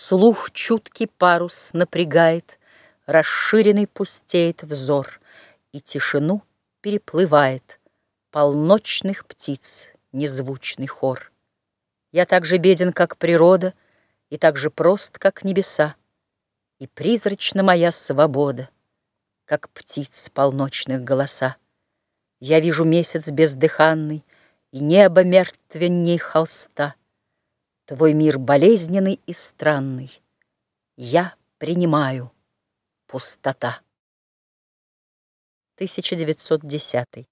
Слух чуткий парус напрягает, Расширенный пустеет взор, И тишину переплывает Полночных птиц незвучный хор. Я так же беден, как природа, И так же прост, как небеса, И призрачна моя свобода, Как птиц полночных голоса. Я вижу месяц бездыханный, И небо мертвенней холста. Твой мир болезненный и странный. Я принимаю пустота. 1910